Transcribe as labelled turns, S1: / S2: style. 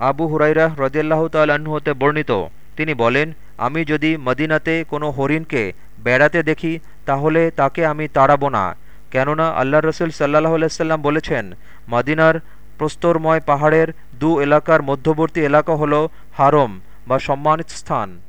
S1: আবু হুরাইরা হ্রদিয়াল্লাহ তাল্লাহ্ন হতে বর্ণিত। তিনি বলেন, আমি যদি মদিনাতে কোনো হরিণকে বেড়াতে দেখি, তাহলে তাকে আমি তাড়াব না। কেননা আল্লাহ রসুল সাল্লাহ আলাইসাল্লাম বলেছেন, মদিনার প্রস্তরময় পাহাড়ের দু এলাকার মধ্যবর্তী এলাকা হল হারম বা সম্মানিত স্থান।